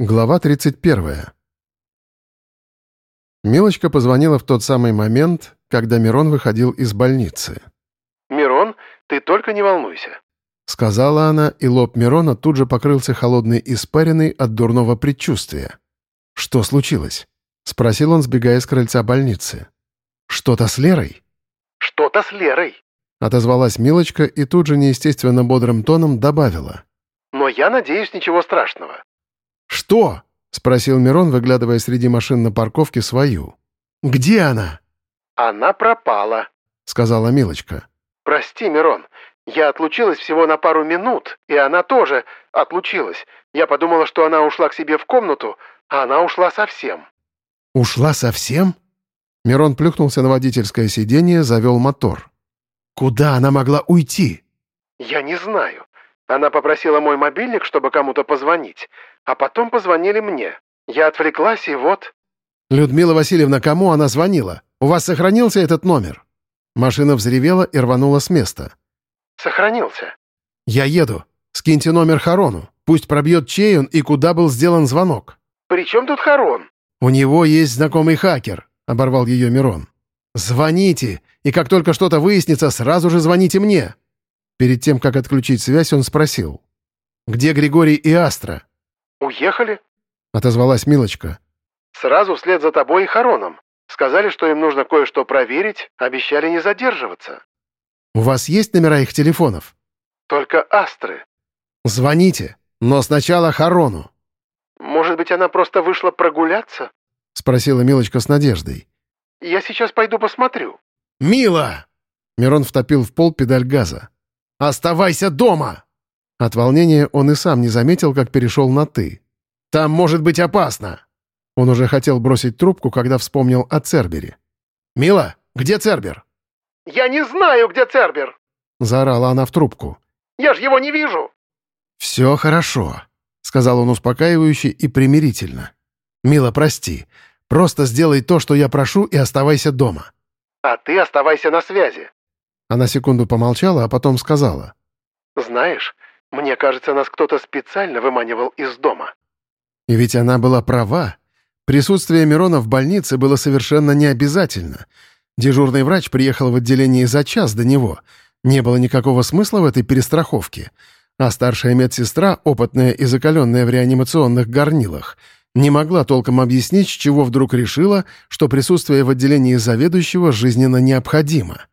Глава 31. Милочка позвонила в тот самый момент, когда Мирон выходил из больницы. «Мирон, ты только не волнуйся», — сказала она, и лоб Мирона тут же покрылся холодной испариной от дурного предчувствия. «Что случилось?» — спросил он, сбегая с крыльца больницы. «Что-то с Лерой?» «Что-то с Лерой», — отозвалась Милочка и тут же неестественно бодрым тоном добавила. «Но я надеюсь, ничего страшного». «Что?» — спросил Мирон, выглядывая среди машин на парковке свою. «Где она?» «Она пропала», — сказала Милочка. «Прости, Мирон, я отлучилась всего на пару минут, и она тоже отлучилась. Я подумала, что она ушла к себе в комнату, а она ушла совсем». «Ушла совсем?» Мирон плюхнулся на водительское сиденье, завел мотор. «Куда она могла уйти?» «Я не знаю. Она попросила мой мобильник, чтобы кому-то позвонить, а потом позвонили мне. Я отвлеклась, и вот...» «Людмила Васильевна, кому она звонила? У вас сохранился этот номер?» Машина взревела и рванула с места. «Сохранился». «Я еду. Скиньте номер Харону. Пусть пробьет, чей он и куда был сделан звонок». «При чем тут Харон?» «У него есть знакомый хакер», — оборвал ее Мирон. «Звоните, и как только что-то выяснится, сразу же звоните мне». Перед тем, как отключить связь, он спросил. «Где Григорий и Астра?» «Уехали?» — отозвалась Милочка. «Сразу вслед за тобой и Хароном. Сказали, что им нужно кое-что проверить, обещали не задерживаться». «У вас есть номера их телефонов?» «Только Астры». «Звоните, но сначала Харону». «Может быть, она просто вышла прогуляться?» — спросила Милочка с надеждой. «Я сейчас пойду посмотрю». «Мила!» Мирон втопил в пол педаль газа. «Оставайся дома!» От волнения он и сам не заметил, как перешел на «ты». «Там может быть опасно!» Он уже хотел бросить трубку, когда вспомнил о Цербере. «Мила, где Цербер?» «Я не знаю, где Цербер!» — заорала она в трубку. «Я ж его не вижу!» «Все хорошо», — сказал он успокаивающе и примирительно. «Мила, прости. Просто сделай то, что я прошу, и оставайся дома». «А ты оставайся на связи». Она секунду помолчала, а потом сказала. «Знаешь, мне кажется, нас кто-то специально выманивал из дома». И ведь она была права. Присутствие Мирона в больнице было совершенно необязательно. Дежурный врач приехал в отделение за час до него. Не было никакого смысла в этой перестраховке. А старшая медсестра, опытная и закаленная в реанимационных горнилах, не могла толком объяснить, с чего вдруг решила, что присутствие в отделении заведующего жизненно необходимо.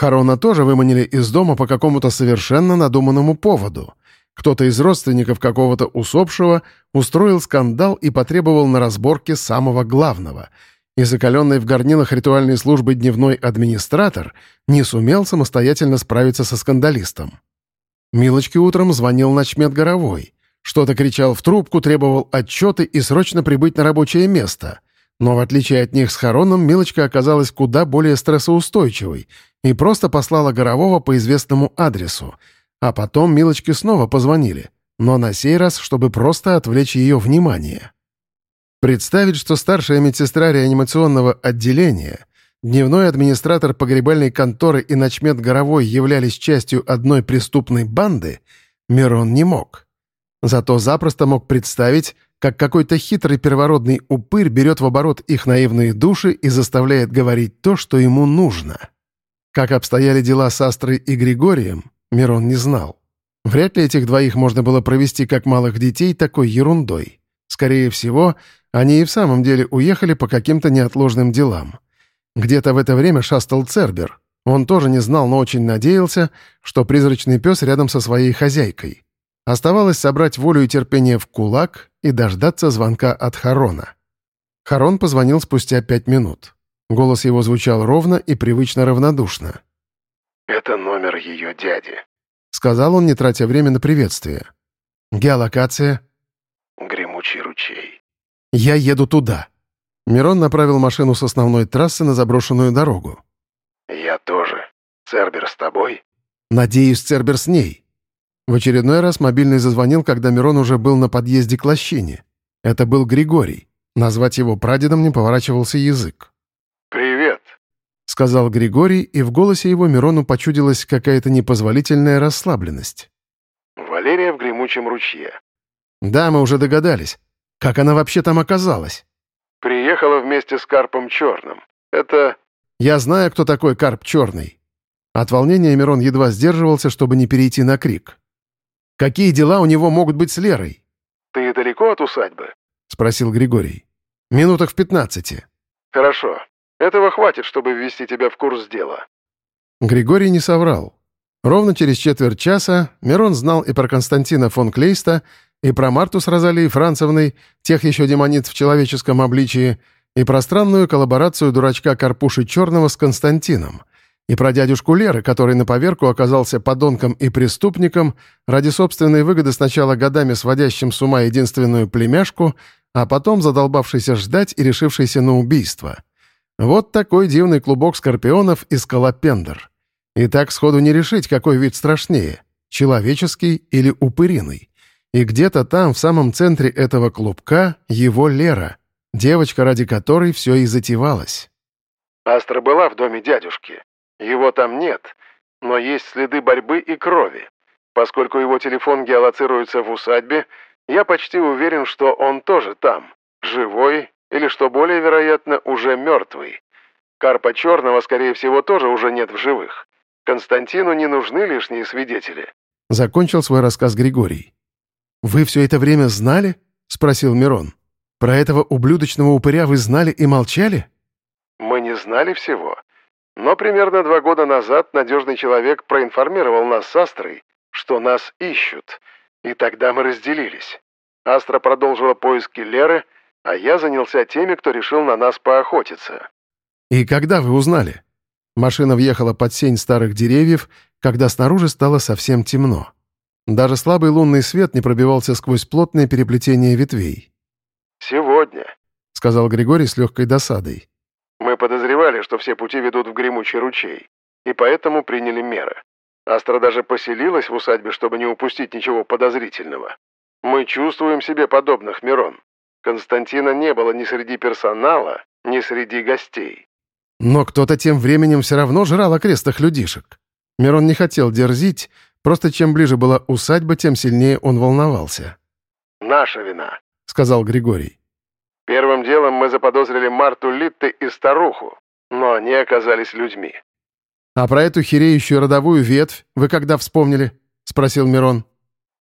Харона тоже выманили из дома по какому-то совершенно надуманному поводу. Кто-то из родственников какого-то усопшего устроил скандал и потребовал на разборке самого главного. И закаленный в горнилах ритуальной службы дневной администратор не сумел самостоятельно справиться со скандалистом. Милочке утром звонил начмет Горовой. Что-то кричал в трубку, требовал отчеты и срочно прибыть на рабочее место. Но в отличие от них с Хароном, Милочка оказалась куда более стрессоустойчивой и просто послала Горового по известному адресу. А потом Милочке снова позвонили, но на сей раз, чтобы просто отвлечь ее внимание. Представить, что старшая медсестра реанимационного отделения, дневной администратор погребальной конторы и начмет Горовой являлись частью одной преступной банды, Мирон не мог. Зато запросто мог представить, как какой-то хитрый первородный упырь берет в оборот их наивные души и заставляет говорить то, что ему нужно. Как обстояли дела с Астрой и Григорием, Мирон не знал. Вряд ли этих двоих можно было провести как малых детей такой ерундой. Скорее всего, они и в самом деле уехали по каким-то неотложным делам. Где-то в это время шастал Цербер. Он тоже не знал, но очень надеялся, что призрачный пес рядом со своей хозяйкой. Оставалось собрать волю и терпение в кулак и дождаться звонка от Харона. Харон позвонил спустя пять минут. Голос его звучал ровно и привычно равнодушно. «Это номер ее дяди», — сказал он, не тратя время на приветствие. «Геолокация?» «Гремучий ручей». «Я еду туда». Мирон направил машину с основной трассы на заброшенную дорогу. «Я тоже. Цербер с тобой?» «Надеюсь, Цербер с ней». В очередной раз мобильный зазвонил, когда Мирон уже был на подъезде к лощине. Это был Григорий. Назвать его прадедом не поворачивался язык. «Привет», — сказал Григорий, и в голосе его Мирону почудилась какая-то непозволительная расслабленность. «Валерия в гремучем ручье». «Да, мы уже догадались. Как она вообще там оказалась?» «Приехала вместе с Карпом Черным. Это...» «Я знаю, кто такой Карп Черный». От волнения Мирон едва сдерживался, чтобы не перейти на крик. «Какие дела у него могут быть с Лерой?» «Ты далеко от усадьбы?» — спросил Григорий. «Минутах в пятнадцати». «Хорошо. Этого хватит, чтобы ввести тебя в курс дела». Григорий не соврал. Ровно через четверть часа Мирон знал и про Константина фон Клейста, и про Марту с Розалией Францевной, тех еще демониц в человеческом обличии, и про странную коллаборацию дурачка Карпуши Черного с Константином, и про дядюшку Леры, который на поверку оказался подонком и преступником, ради собственной выгоды сначала годами сводящим с ума единственную племяшку, а потом задолбавшийся ждать и решившийся на убийство. Вот такой дивный клубок скорпионов и скалопендр. И так сходу не решить, какой вид страшнее — человеческий или упыриный. И где-то там, в самом центре этого клубка, его Лера, девочка, ради которой все и затевалось. Астра была в доме дядюшки. Его там нет, но есть следы борьбы и крови. Поскольку его телефон геолоцируется в усадьбе, я почти уверен, что он тоже там, живой или, что более вероятно, уже мертвый. Карпа Черного, скорее всего, тоже уже нет в живых. Константину не нужны лишние свидетели. Закончил свой рассказ Григорий. «Вы все это время знали?» — спросил Мирон. «Про этого ублюдочного упыря вы знали и молчали?» «Мы не знали всего. Но примерно два года назад надежный человек проинформировал нас с Астрой, что нас ищут, и тогда мы разделились. Астра продолжила поиски Леры, а я занялся теми, кто решил на нас поохотиться». «И когда вы узнали?» Машина въехала под сень старых деревьев, когда снаружи стало совсем темно. Даже слабый лунный свет не пробивался сквозь плотное переплетение ветвей. «Сегодня», — сказал Григорий с легкой досадой. «Мы подозревали, что все пути ведут в гремучий ручей, и поэтому приняли меры. Астра даже поселилась в усадьбе, чтобы не упустить ничего подозрительного. Мы чувствуем себе подобных, Мирон. Константина не было ни среди персонала, ни среди гостей. Но кто-то тем временем все равно жрал окрестных людишек. Мирон не хотел дерзить, просто чем ближе была усадьба, тем сильнее он волновался. «Наша вина», — сказал Григорий. «Первым делом мы заподозрили Марту Литте и старуху, но они оказались людьми». «А про эту хереющую родовую ветвь вы когда вспомнили?» — спросил Мирон.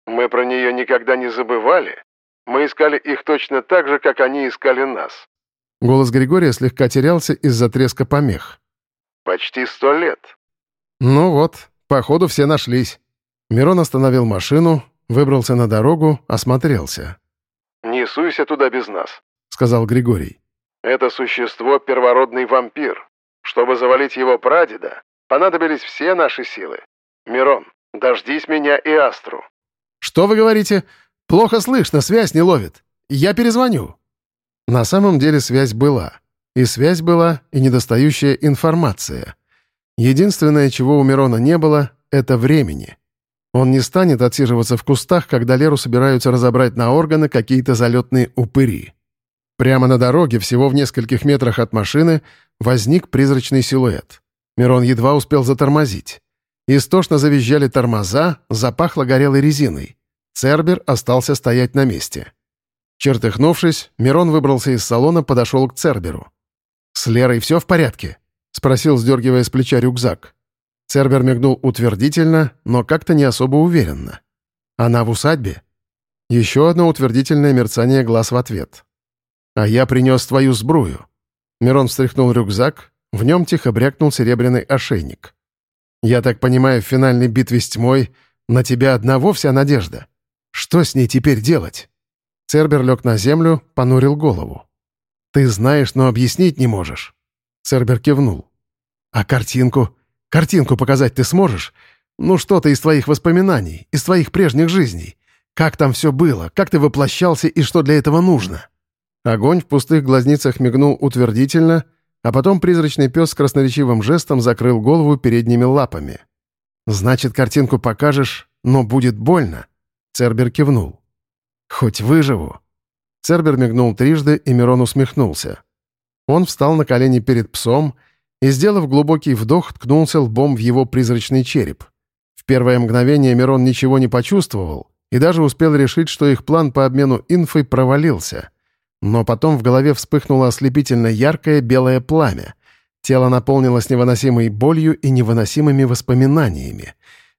«Мы про нее никогда не забывали. Мы искали их точно так же, как они искали нас. Голос Григория слегка терялся из-за треска помех. «Почти сто лет». «Ну вот, походу все нашлись». Мирон остановил машину, выбрался на дорогу, осмотрелся. «Не суйся туда без нас», — сказал Григорий. «Это существо — первородный вампир. Чтобы завалить его прадеда, понадобились все наши силы. Мирон, дождись меня и Астру». «Что вы говорите? Плохо слышно, связь не ловит. Я перезвоню». На самом деле связь была. И связь была, и недостающая информация. Единственное, чего у Мирона не было, — это времени. Он не станет отсиживаться в кустах, когда Леру собираются разобрать на органы какие-то залетные упыри. Прямо на дороге, всего в нескольких метрах от машины, возник призрачный силуэт. Мирон едва успел затормозить. Истошно завизжали тормоза, запахло горелой резиной. Цербер остался стоять на месте. Чертыхнувшись, Мирон выбрался из салона, подошел к Церберу. «С Лерой все в порядке?» — спросил, сдергивая с плеча рюкзак. Цербер мигнул утвердительно, но как-то не особо уверенно. «Она в усадьбе?» Еще одно утвердительное мерцание глаз в ответ. «А я принес твою сбрую». Мирон встряхнул рюкзак, в нем тихо брякнул серебряный ошейник. «Я так понимаю, в финальной битве с тьмой на тебя одного вся надежда. Что с ней теперь делать?» Цербер лег на землю, понурил голову. «Ты знаешь, но объяснить не можешь». Цербер кивнул. «А картинку? Картинку показать ты сможешь? Ну что-то из твоих воспоминаний, из твоих прежних жизней. Как там все было, как ты воплощался и что для этого нужно?» Огонь в пустых глазницах мигнул утвердительно, а потом призрачный пес с красноречивым жестом закрыл голову передними лапами. «Значит, картинку покажешь, но будет больно?» Цербер кивнул. Хоть выживу». Цербер мигнул трижды, и Мирон усмехнулся. Он встал на колени перед псом и, сделав глубокий вдох, ткнулся лбом в его призрачный череп. В первое мгновение Мирон ничего не почувствовал, и даже успел решить, что их план по обмену инфой провалился. Но потом в голове вспыхнуло ослепительно яркое белое пламя. Тело наполнилось невыносимой болью и невыносимыми воспоминаниями.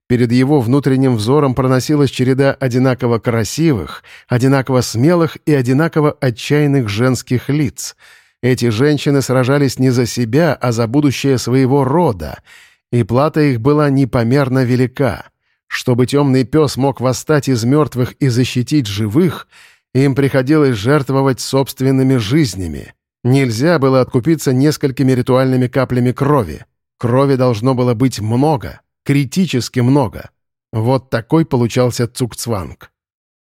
Перед его внутренним взором проносилась череда одинаково красивых, одинаково смелых и одинаково отчаянных женских лиц. Эти женщины сражались не за себя, а за будущее своего рода, и плата их была непомерно велика. Чтобы темный пес мог восстать из мертвых и защитить живых, им приходилось жертвовать собственными жизнями. Нельзя было откупиться несколькими ритуальными каплями крови. Крови должно было быть много, критически много. Вот такой получался Цукцванг.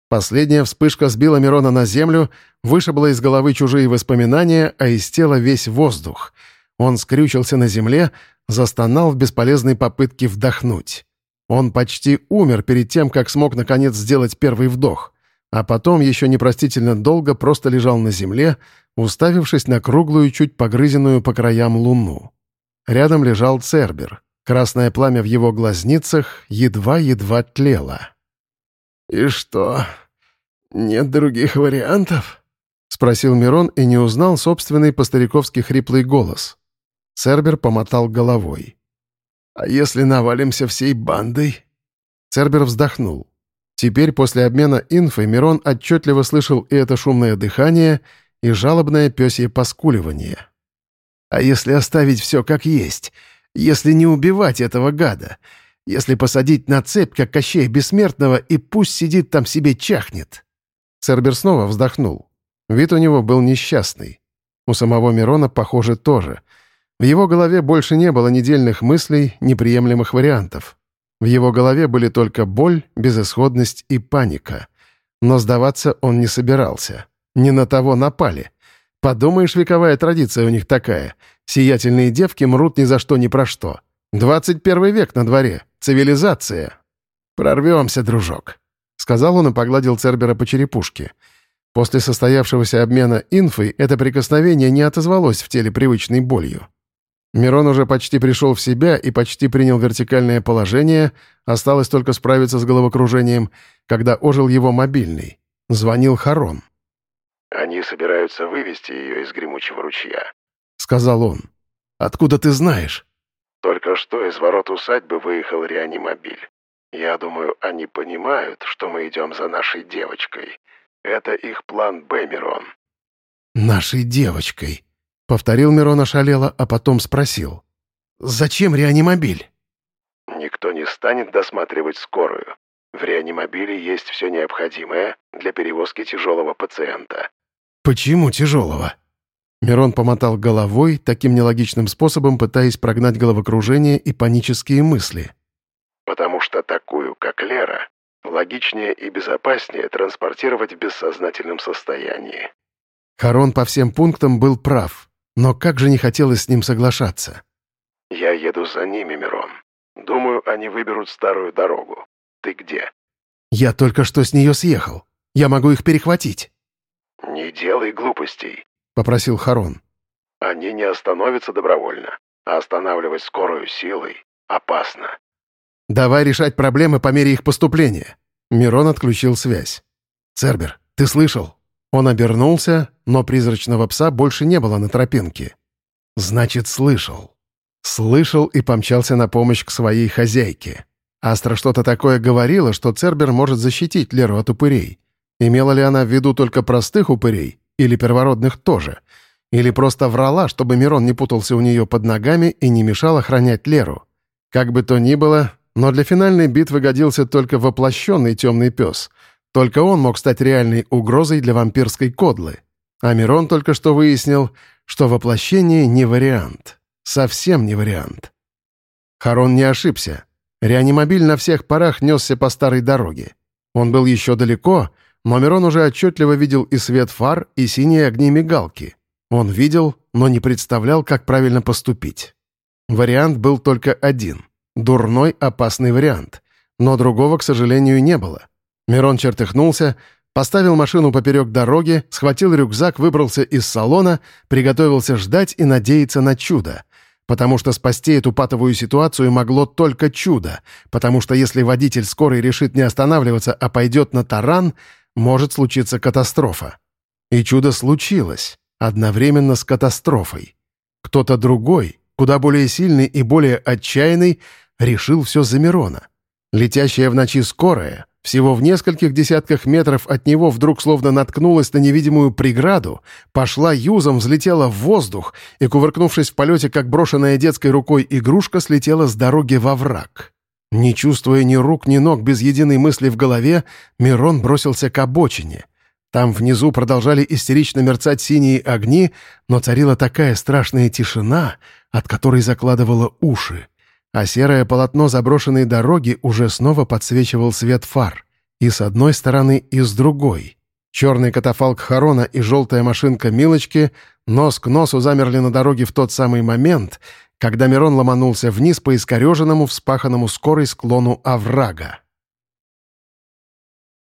Последняя вспышка сбила Мирона на землю, вышибла из головы чужие воспоминания, а из тела весь воздух. Он скрючился на земле, застонал в бесполезной попытке вдохнуть. Он почти умер перед тем, как смог наконец сделать первый вдох, а потом еще непростительно долго просто лежал на земле, уставившись на круглую, чуть погрызенную по краям луну. Рядом лежал Цербер. Красное пламя в его глазницах едва-едва тлело. «И что, нет других вариантов?» — спросил Мирон и не узнал собственный по-стариковски хриплый голос. Цербер помотал головой. «А если навалимся всей бандой?» Цербер вздохнул. Теперь, после обмена инфой, Мирон отчетливо слышал и это шумное дыхание, и жалобное пёсье поскуливание. «А если оставить все как есть? Если не убивать этого гада? Если посадить на цепь, как Кощея Бессмертного, и пусть сидит там себе чахнет?» Цербер снова вздохнул. Вид у него был несчастный. У самого Мирона, похоже, тоже — в его голове больше не было недельных мыслей, неприемлемых вариантов. В его голове были только боль, безысходность и паника. Но сдаваться он не собирался. Не на того напали. Подумаешь, вековая традиция у них такая. Сиятельные девки мрут ни за что ни про что. 21 век на дворе. Цивилизация. «Прорвемся, дружок», — сказал он и погладил Цербера по черепушке. После состоявшегося обмена инфой это прикосновение не отозвалось в теле привычной болью. Мирон уже почти пришел в себя и почти принял вертикальное положение, осталось только справиться с головокружением, когда ожил его мобильный. Звонил Харон. «Они собираются вывести ее из гремучего ручья», — сказал он. «Откуда ты знаешь?» «Только что из ворот усадьбы выехал реанимобиль. Я думаю, они понимают, что мы идем за нашей девочкой. Это их план Б, Мирон». «Нашей девочкой», Повторил Мирон ошалело, а потом спросил. «Зачем реанимобиль?» «Никто не станет досматривать скорую. В реанимобиле есть все необходимое для перевозки тяжелого пациента». «Почему тяжелого?» Мирон помотал головой, таким нелогичным способом пытаясь прогнать головокружение и панические мысли. «Потому что такую, как Лера, логичнее и безопаснее транспортировать в бессознательном состоянии». Харон по всем пунктам был прав. Но как же не хотелось с ним соглашаться. «Я еду за ними, Мирон. Думаю, они выберут старую дорогу. Ты где?» «Я только что с нее съехал. Я могу их перехватить». «Не делай глупостей», — попросил Харон. «Они не остановятся добровольно, а останавливать скорую силой опасно». «Давай решать проблемы по мере их поступления». Мирон отключил связь. «Цербер, ты слышал?» Он обернулся, но призрачного пса больше не было на тропинке. Значит, слышал. Слышал и помчался на помощь к своей хозяйке. Астра что-то такое говорила, что Цербер может защитить Леру от упырей. Имела ли она в виду только простых упырей? Или первородных тоже? Или просто врала, чтобы Мирон не путался у нее под ногами и не мешал охранять Леру? Как бы то ни было, но для финальной битвы годился только воплощенный темный пес — только он мог стать реальной угрозой для вампирской кодлы. А Мирон только что выяснил, что воплощение не вариант. Совсем не вариант. Харон не ошибся. Реанимобиль на всех парах несся по старой дороге. Он был еще далеко, но Мирон уже отчетливо видел и свет фар, и синие огни мигалки. Он видел, но не представлял, как правильно поступить. Вариант был только один — дурной, опасный вариант. Но другого, к сожалению, не было. Мирон чертыхнулся, поставил машину поперек дороги, схватил рюкзак, выбрался из салона, приготовился ждать и надеяться на чудо. потому что спасти эту патовую ситуацию могло только чудо, потому что если водитель скорой решит не останавливаться, а пойдет на таран, может случиться катастрофа. И чудо случилось, одновременно с катастрофой. Кто-то другой, куда более сильный и более отчаянный, решил все за Мирона. Летящая в ночи скорая, всего в нескольких десятках метров от него вдруг словно наткнулась на невидимую преграду, пошла юзом, взлетела в воздух и, кувыркнувшись в полете, как брошенная детской рукой игрушка, слетела с дороги во враг. Не чувствуя ни рук, ни ног, без единой мысли в голове, Мирон бросился к обочине. Там внизу продолжали истерично мерцать синие огни, но царила такая страшная тишина, от которой закладывало уши а серое полотно заброшенной дороги уже снова подсвечивал свет фар. И с одной стороны, и с другой. Черный катафалк Харона и желтая машинка Милочки нос к носу замерли на дороге в тот самый момент, когда Мирон ломанулся вниз по искореженному, вспаханному скорой склону оврага.